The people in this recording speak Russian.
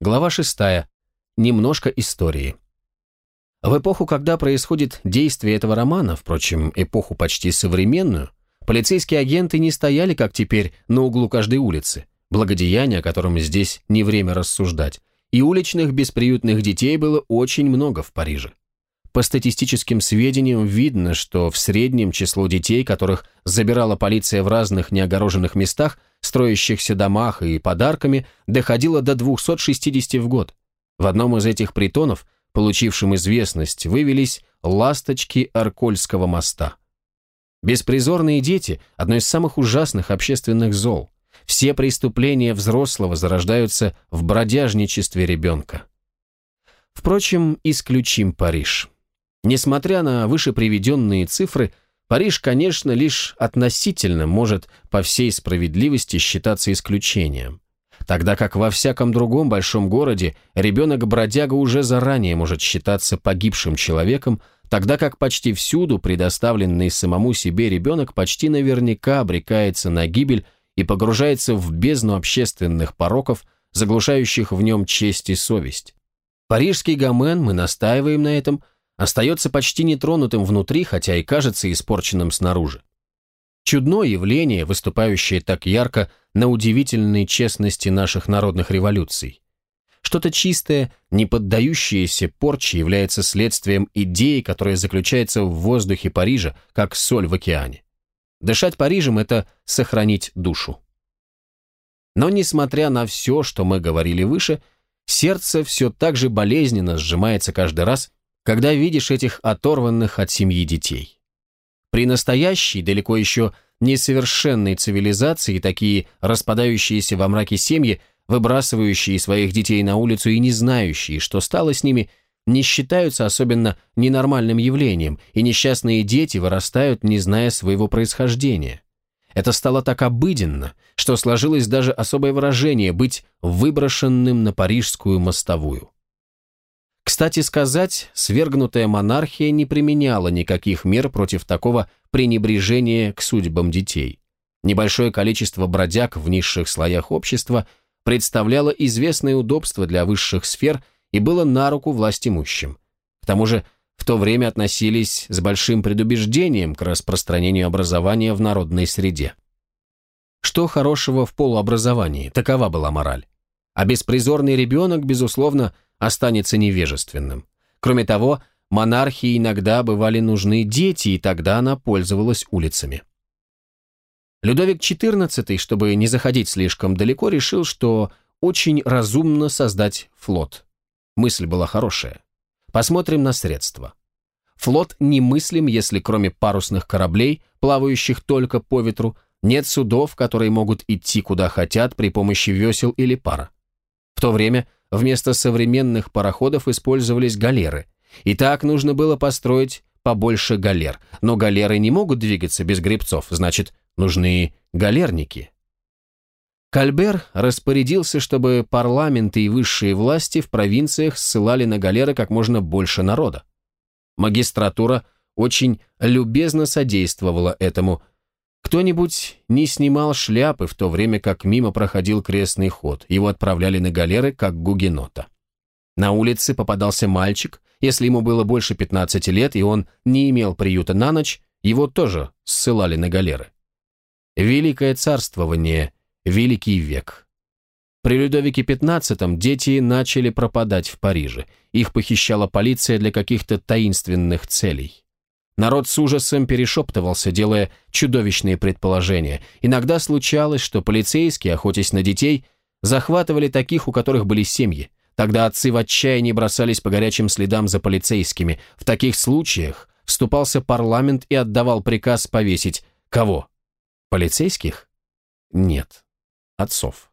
Глава 6. Немножко истории. В эпоху, когда происходит действие этого романа, впрочем, эпоху почти современную, полицейские агенты не стояли, как теперь, на углу каждой улицы, благодеяние, о котором здесь не время рассуждать, и уличных бесприютных детей было очень много в Париже. По статистическим сведениям видно, что в среднем число детей, которых забирала полиция в разных неогороженных местах, строящихся домах и подарками, доходило до 260 в год. В одном из этих притонов получившим известность, вывелись ласточки Аркольского моста. Беспризорные дети – одно из самых ужасных общественных зол. Все преступления взрослого зарождаются в бродяжничестве ребенка. Впрочем, исключим Париж. Несмотря на выше приведенные цифры, Париж, конечно, лишь относительно может по всей справедливости считаться исключением тогда как во всяком другом большом городе ребенок-бродяга уже заранее может считаться погибшим человеком, тогда как почти всюду предоставленный самому себе ребенок почти наверняка обрекается на гибель и погружается в бездну общественных пороков, заглушающих в нем честь и совесть. Парижский гомен, мы настаиваем на этом, остается почти нетронутым внутри, хотя и кажется испорченным снаружи. Чудное явление, выступающее так ярко на удивительной честности наших народных революций. Что-то чистое, не поддающееся порче, является следствием идеи, которая заключается в воздухе Парижа, как соль в океане. Дышать Парижем – это сохранить душу. Но несмотря на все, что мы говорили выше, сердце все так же болезненно сжимается каждый раз, когда видишь этих оторванных от семьи детей. При настоящей, далеко еще несовершенной цивилизации, такие распадающиеся во мраке семьи, выбрасывающие своих детей на улицу и не знающие, что стало с ними, не считаются особенно ненормальным явлением, и несчастные дети вырастают, не зная своего происхождения. Это стало так обыденно, что сложилось даже особое выражение быть выброшенным на парижскую мостовую. Кстати сказать, свергнутая монархия не применяла никаких мер против такого пренебрежения к судьбам детей. Небольшое количество бродяг в низших слоях общества представляло известное удобство для высших сфер и было на руку власть имущим. К тому же в то время относились с большим предубеждением к распространению образования в народной среде. Что хорошего в полуобразовании, такова была мораль. А беспризорный ребенок, безусловно, останется невежественным. Кроме того, монархии иногда бывали нужны дети, и тогда она пользовалась улицами. Людовик XIV, чтобы не заходить слишком далеко, решил, что очень разумно создать флот. Мысль была хорошая. Посмотрим на средства. Флот немыслим, если кроме парусных кораблей, плавающих только по ветру, нет судов, которые могут идти куда хотят при помощи весел или пара. В то время Вместо современных пароходов использовались галеры. И так нужно было построить побольше галер. Но галеры не могут двигаться без гребцов, значит, нужны галерники. Кальбер распорядился, чтобы парламенты и высшие власти в провинциях ссылали на галеры как можно больше народа. Магистратура очень любезно содействовала этому – кто-нибудь не снимал шляпы в то время, как мимо проходил крестный ход. Его отправляли на галеры, как гугенота. На улице попадался мальчик, если ему было больше 15 лет, и он не имел приюта на ночь, его тоже ссылали на галеры. Великое царствование, великий век. При Людовике XV дети начали пропадать в Париже. Их похищала полиция для каких-то таинственных целей. Народ с ужасом перешептывался, делая чудовищные предположения. Иногда случалось, что полицейские, охотясь на детей, захватывали таких, у которых были семьи. Тогда отцы в отчаянии бросались по горячим следам за полицейскими. В таких случаях вступался парламент и отдавал приказ повесить кого? Полицейских? Нет. Отцов.